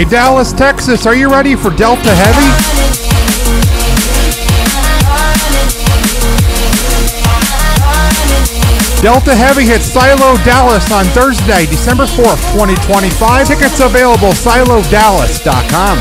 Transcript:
Hey, Dallas, Texas, are you ready for Delta Heavy? Delta Heavy hits Silo Dallas on Thursday, December 4th, 2025. Tickets available silodallas.com.